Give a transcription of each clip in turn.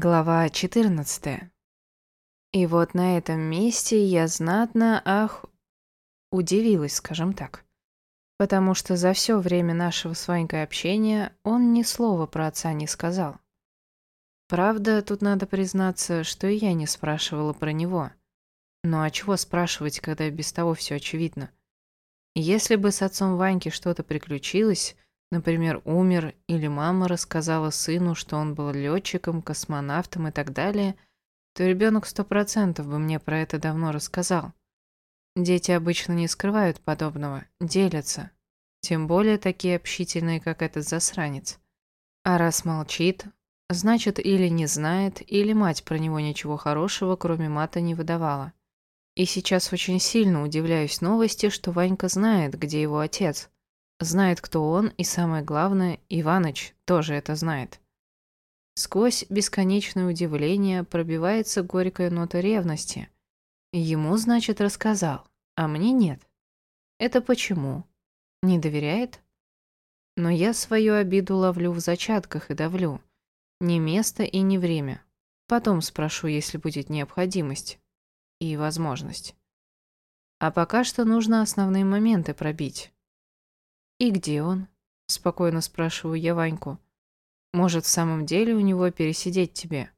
Глава 14. И вот на этом месте я знатно, ах, удивилась, скажем так. Потому что за все время нашего с Ванькой общения он ни слова про отца не сказал. Правда, тут надо признаться, что и я не спрашивала про него. Ну а чего спрашивать, когда без того все очевидно? Если бы с отцом Ваньки что-то приключилось, например, умер или мама рассказала сыну, что он был летчиком, космонавтом и так далее, то ребенок сто процентов бы мне про это давно рассказал. Дети обычно не скрывают подобного, делятся. Тем более такие общительные, как этот засранец. А раз молчит, значит или не знает, или мать про него ничего хорошего, кроме мата, не выдавала. И сейчас очень сильно удивляюсь новости, что Ванька знает, где его отец. Знает, кто он, и самое главное, Иваныч тоже это знает. Сквозь бесконечное удивление пробивается горькая нота ревности. Ему, значит, рассказал, а мне нет. Это почему? Не доверяет? Но я свою обиду ловлю в зачатках и давлю. Не место и не время. Потом спрошу, если будет необходимость и возможность. А пока что нужно основные моменты пробить. «И где он?» – спокойно спрашиваю я Ваньку. «Может, в самом деле у него пересидеть тебе?»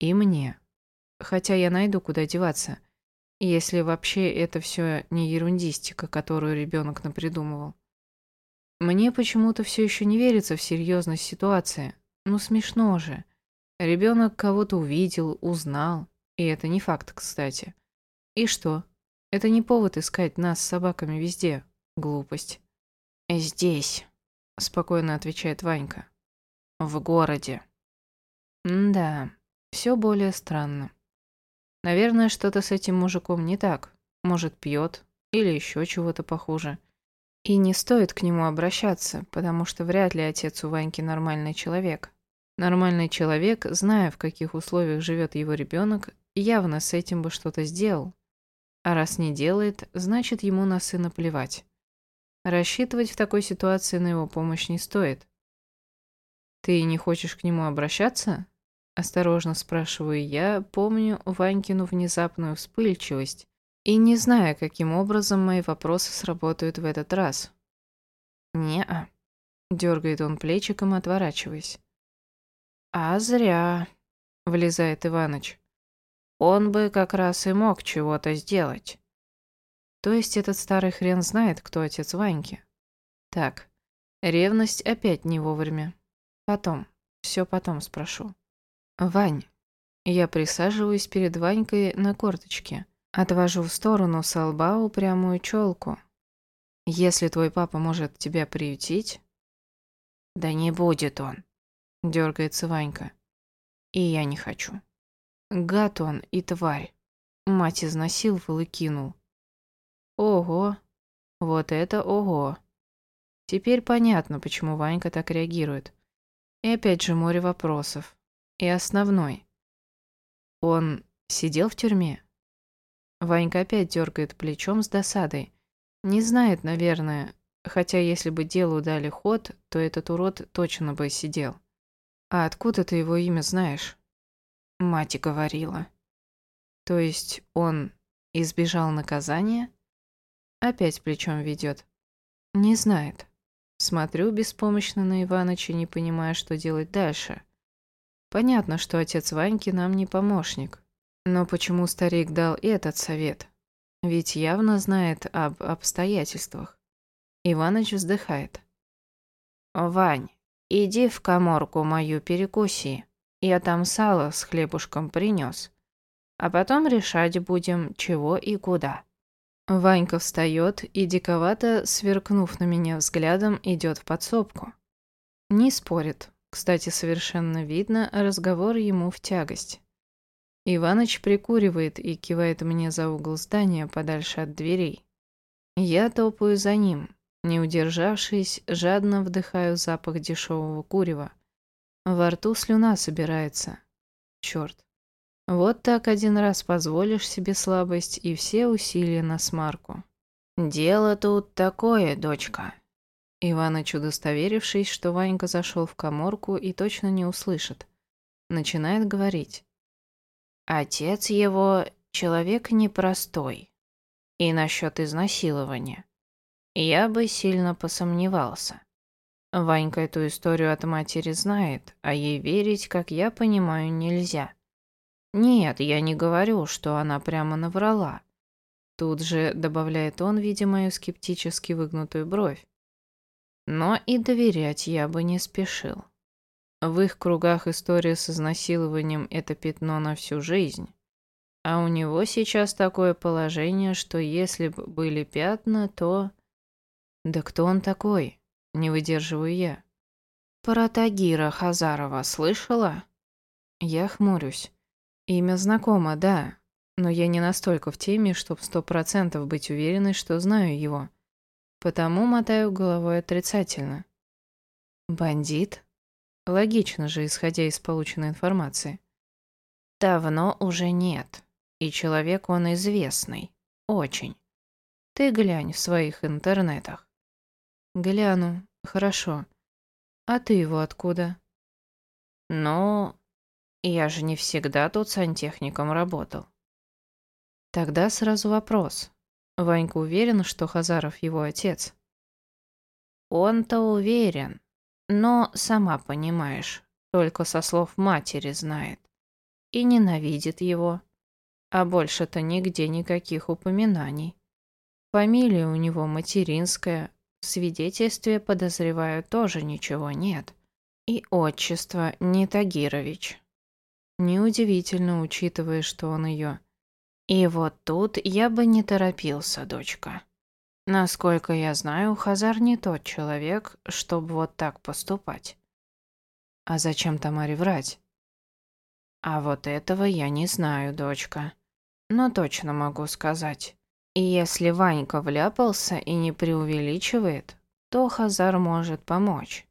«И мне. Хотя я найду, куда деваться, если вообще это все не ерундистика, которую ребенок напридумывал. Мне почему-то все еще не верится в серьезность ситуации. Ну смешно же. Ребенок кого-то увидел, узнал, и это не факт, кстати. И что? Это не повод искать нас с собаками везде. Глупость. «Здесь», — спокойно отвечает Ванька. «В городе». Да, все более странно. Наверное, что-то с этим мужиком не так. Может, пьет или еще чего-то похуже. И не стоит к нему обращаться, потому что вряд ли отец у Ваньки нормальный человек. Нормальный человек, зная, в каких условиях живет его ребенок, явно с этим бы что-то сделал. А раз не делает, значит ему на сына плевать. Рассчитывать в такой ситуации на его помощь не стоит. «Ты не хочешь к нему обращаться?» Осторожно спрашиваю я, помню Ванькину внезапную вспыльчивость и не зная, каким образом мои вопросы сработают в этот раз. «Не-а», — дергает он плечиком, отворачиваясь. «А зря», — влезает Иваныч. Он бы как раз и мог чего-то сделать. То есть этот старый хрен знает, кто отец Ваньки? Так, ревность опять не вовремя. Потом, все потом спрошу. Вань. Я присаживаюсь перед Ванькой на корточке. Отвожу в сторону с лба упрямую челку. Если твой папа может тебя приютить... Да не будет он, дергается Ванька. И я не хочу. Гад он и тварь. Мать изнасиловал и кинул. Ого. Вот это ого. Теперь понятно, почему Ванька так реагирует. И опять же море вопросов. И основной. Он сидел в тюрьме? Ванька опять дергает плечом с досадой. Не знает, наверное, хотя если бы делу дали ход, то этот урод точно бы сидел. А откуда ты его имя знаешь? Мать говорила. То есть он избежал наказания? Опять плечом ведет. Не знает. Смотрю беспомощно на Иваныча, не понимая, что делать дальше. Понятно, что отец Ваньки нам не помощник. Но почему старик дал этот совет? Ведь явно знает об обстоятельствах. Иваныч вздыхает. «Вань, иди в коморку мою перекуси. Я там сало с хлебушком принес. А потом решать будем, чего и куда». Ванька встает и, диковато сверкнув на меня взглядом, идет в подсобку. Не спорит. Кстати, совершенно видно, разговор ему в тягость. Иваныч прикуривает и кивает мне за угол здания подальше от дверей. Я топаю за ним. Не удержавшись, жадно вдыхаю запах дешевого курева. Во рту слюна собирается. Черт. Вот так один раз позволишь себе слабость и все усилия на смарку. «Дело тут такое, дочка». Иваныч, удостоверившись, что Ванька зашел в коморку и точно не услышит. начинает говорить. Отец его человек непростой. И насчет изнасилования. Я бы сильно посомневался. Ванька эту историю от матери знает, а ей верить, как я понимаю, нельзя. Нет, я не говорю, что она прямо наврала. Тут же добавляет он, видя мою скептически выгнутую бровь. Но и доверять я бы не спешил. В их кругах история с изнасилованием – это пятно на всю жизнь. А у него сейчас такое положение, что если бы были пятна, то... Да кто он такой? Не выдерживаю я. Про Хазарова слышала? Я хмурюсь. Имя знакомо, да, но я не настолько в теме, чтобы сто процентов быть уверенной, что знаю его. Потому мотаю головой отрицательно. Бандит? Логично же, исходя из полученной информации. Давно уже нет. И человек он известный. Очень. Ты глянь в своих интернетах. Гляну. Хорошо. А ты его откуда? Ну, я же не всегда тут сантехником работал. Тогда сразу вопрос. Ванька уверен, что Хазаров его отец? Он-то уверен. Но, сама понимаешь, только со слов матери знает. И ненавидит его. А больше-то нигде никаких упоминаний. Фамилия у него материнская, в свидетельстве, подозреваю, тоже ничего нет. И отчество не Тагирович. Неудивительно, учитывая, что он ее. И вот тут я бы не торопился, дочка. Насколько я знаю, Хазар не тот человек, чтобы вот так поступать. А зачем Тамаре врать? А вот этого я не знаю, дочка. Но точно могу сказать. И если Ванька вляпался и не преувеличивает, то Хазар может помочь.